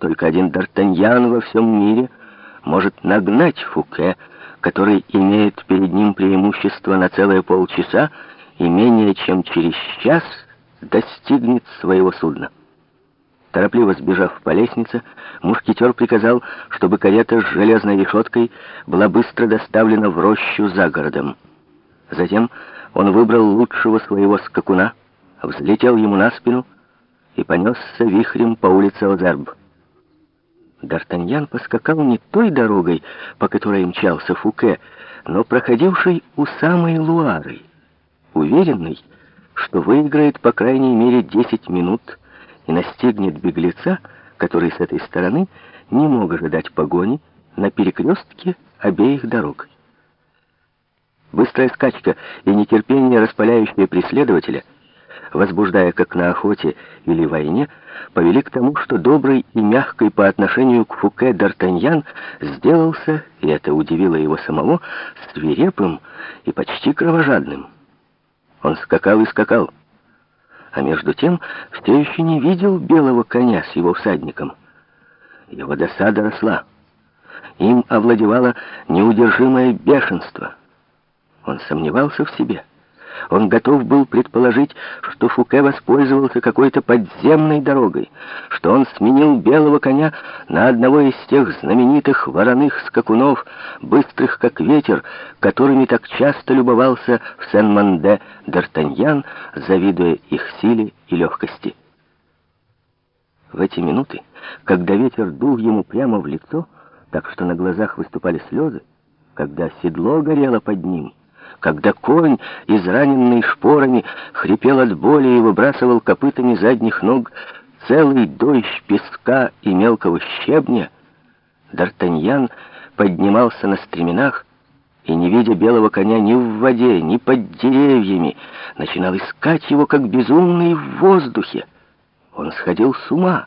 Только один Д'Артаньян во всем мире может нагнать Фуке, который имеет перед ним преимущество на целые полчаса и менее чем через час достигнет своего судна. Торопливо сбежав по лестнице, мушкетер приказал, чтобы карета с железной решеткой была быстро доставлена в рощу за городом. Затем он выбрал лучшего своего скакуна, взлетел ему на спину и понесся вихрем по улице Озерб. Д'Артаньян поскакал не той дорогой, по которой мчался Фуке, но проходившей у самой Луары, уверенный, что выиграет по крайней мере 10 минут и настигнет беглеца, который с этой стороны не мог ожидать погони на перекрестке обеих дорог. Быстрая скачка и нетерпение, распаляющие преследователя, возбуждая как на охоте или войне, повели к тому, что добрый и мягкий по отношению к Фуке Д'Артаньян сделался, и это удивило его самого, свирепым и почти кровожадным. Он скакал и скакал, а между тем все еще не видел белого коня с его всадником. Его досада росла. Им овладевало неудержимое бешенство — он сомневался в себе. Он готов был предположить, что Фуке воспользовался какой-то подземной дорогой, что он сменил белого коня на одного из тех знаменитых вороных скакунов, быстрых как ветер, которыми так часто любовался в Сен-Манде Д'Артаньян, завидуя их силе и легкости. В эти минуты, когда ветер дул ему прямо в лицо, так что на глазах выступали слезы, когда седло горело под ним, когда конь, израненный шпорами, хрипел от боли и выбрасывал копытами задних ног целый дождь песка и мелкого щебня, Д'Артаньян поднимался на стременах и, не видя белого коня ни в воде, ни под деревьями, начинал искать его, как безумный в воздухе. Он сходил с ума.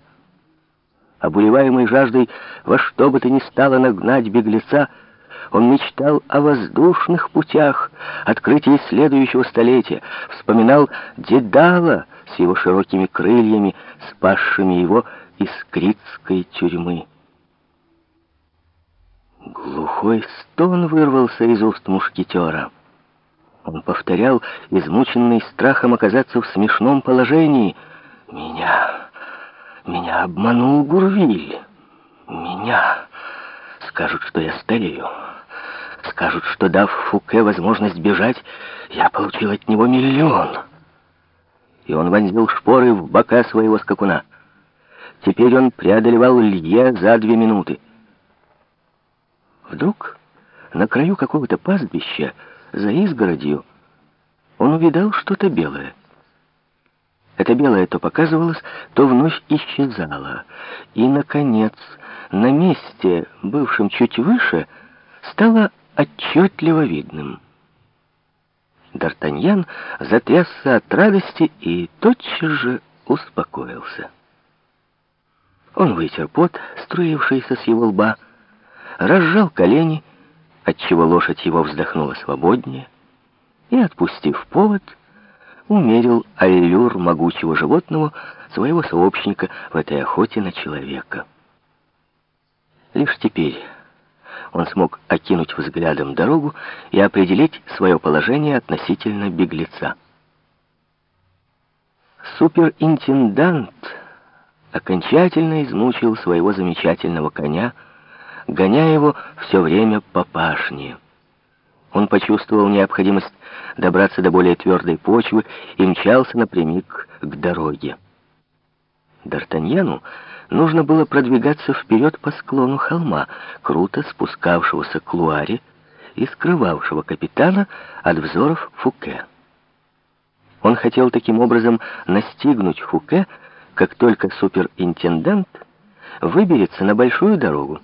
Обуреваемый жаждой во что бы то ни стало нагнать беглеца, он мечтал о воздушных путях, открытии следующего столетия, вспоминал Дедала с его широкими крыльями, спасшими его из критской тюрьмы. Глухой стон вырвался из уст мушкетера. Он повторял, измученный страхом оказаться в смешном положении. «Меня... меня обманул Гурвиль. Меня... скажут, что я старею». Скажут, что дав Фуке возможность бежать, я получил от него миллион. И он вонзил шпоры в бока своего скакуна. Теперь он преодолевал Лье за две минуты. Вдруг на краю какого-то пастбища, за изгородью, он увидал что-то белое. Это белое то показывалось, то вновь исчезало. И, наконец, на месте, бывшем чуть выше, стало отчетливо видным. Д'Артаньян затрясся от радости и тотчас же успокоился. Он вытер пот, струившийся с его лба, разжал колени, отчего лошадь его вздохнула свободнее, и, отпустив повод, умерил аллюр могучего животного, своего сообщника в этой охоте на человека. Лишь теперь он смог окинуть взглядом дорогу и определить свое положение относительно беглеца. Суперинтендант окончательно измучил своего замечательного коня, гоняя его все время по пашне. Он почувствовал необходимость добраться до более твердой почвы и мчался напрямик к дороге. Д'Артаньяну нужно было продвигаться вперед по склону холма, круто спускавшегося к Луаре и скрывавшего капитана от взоров Фуке. Он хотел таким образом настигнуть Фуке, как только суперинтендант выберется на большую дорогу.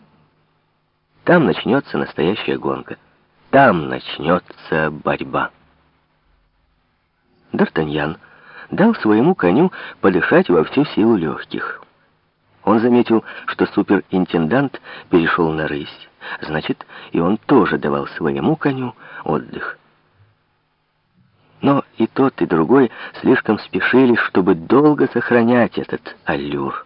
Там начнется настоящая гонка. Там начнется борьба. Д'Артаньян дал своему коню подышать во всю силу легких. Он заметил, что суперинтендант перешел на рысь. Значит, и он тоже давал своему коню отдых. Но и тот, и другой слишком спешили, чтобы долго сохранять этот аллюр.